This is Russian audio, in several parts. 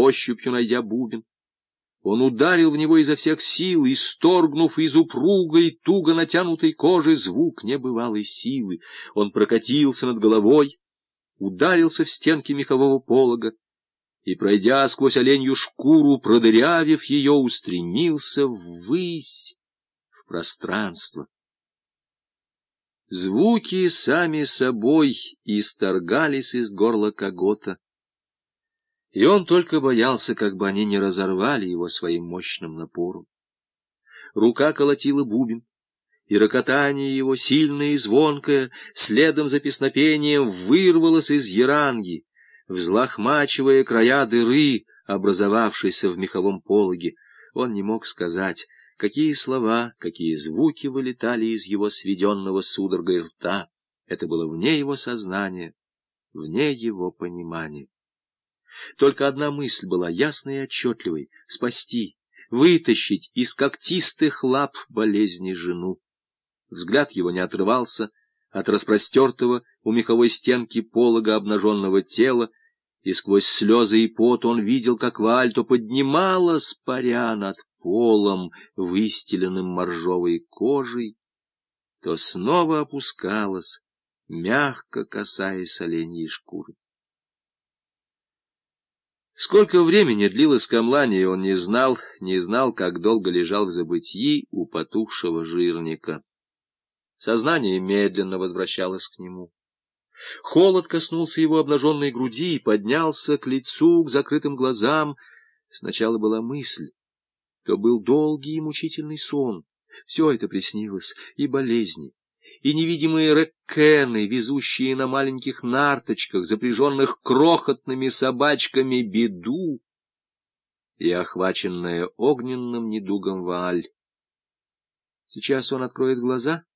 ощупью найдя бубен. Он ударил в него изо всех сил, исторгнув из упругой, туго натянутой кожи звук небывалой силы. Он прокатился над головой, ударился в стенки мехового полога и, пройдя сквозь оленью шкуру, продырявив ее, устремился ввысь, в пространство. Звуки сами собой исторгались из горла когота, и он только боялся, как бы они не разорвали его своим мощным напором. Рука колотила бубен, и рокотание его, сильное и звонкое, следом за песнопением вырвалось из яранги, взлохмачивая края дыры, образовавшейся в меховом пологе. Он не мог сказать, какие слова, какие звуки вылетали из его сведенного судорогой рта. Это было вне его сознания, вне его понимания. Только одна мысль была ясной и отчетливой — спасти, вытащить из когтистых лап болезни жену. Взгляд его не отрывался от распростертого у меховой стенки полога обнаженного тела, и сквозь слезы и пот он видел, как Вальто поднималась, паря над полом, выстеленным моржовой кожей, то снова опускалась, мягко касаясь оленьей шкуры. Сколько времени длилось камлание, он не знал, не знал, как долго лежал в забытии у потухшего жирника. Сознание медленно возвращалось к нему. Холод коснулся его обнаженной груди и поднялся к лицу, к закрытым глазам. Сначала была мысль, то был долгий и мучительный сон. Все это приснилось, и болезни, и невидимые реккены, везущие на маленьких нарточках, запряженных крохотными собачками беду, и охваченная огненным недугом Вааль. Сейчас он откроет глаза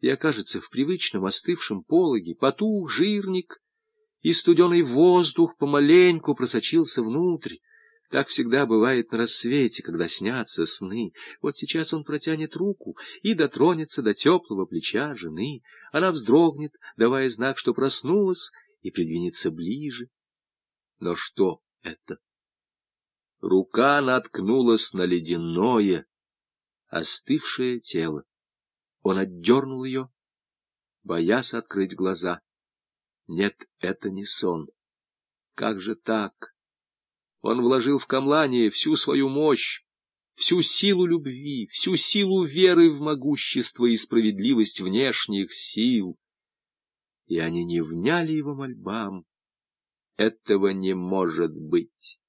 и окажется в привычном остывшем пологе, потух жирник, и студеный воздух помаленьку просочился внутрь, так всегда бывает на рассвете, когда снятся сны. Вот сейчас он протянет руку и дотронется до теплого плеча жены. Она вздрогнет, давая знак, что проснулась, и придвинется ближе. Но что это? Рука наткнулась на ледяное, остывшее тело. Он отдернул ее, боясь открыть глаза. Нет, это не сон. Как же так? Он вложил в камлание всю свою мощь, всю силу любви, всю силу веры в могущество и справедливость внешних сил. И они не вняли его мольбам. Этого не может быть.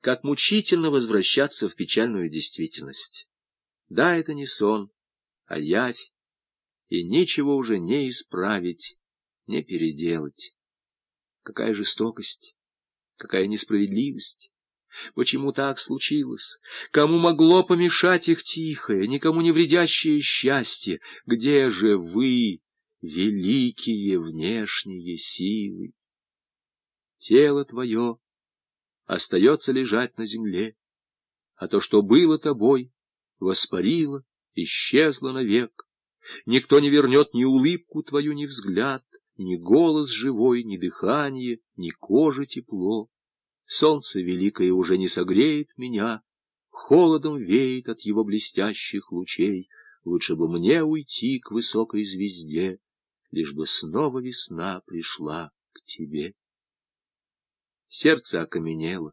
Как мучительно возвращаться в печальную действительность. Да, это не сон, а явь, и ничего уже не исправить, не переделать. Какая жестокость! Какая несправедливость! Почему так случилось? Кому могло помешать их тихое, никому не вредящее счастье? Где же вы, великие внешние силы? Тело твое остается лежать на земле, а то, что было тобой, воспарило, исчезло навек. Никто не вернет ни улыбку твою, ни взгляд, ни голос живой, ни дыхание, ни кожа тепло. Солнце великое уже не согреет меня, холодом веет от его блестящих лучей. Лучше бы мне уйти к высокой звезде, лишь бы снова весна пришла к тебе. Сердце окаменело.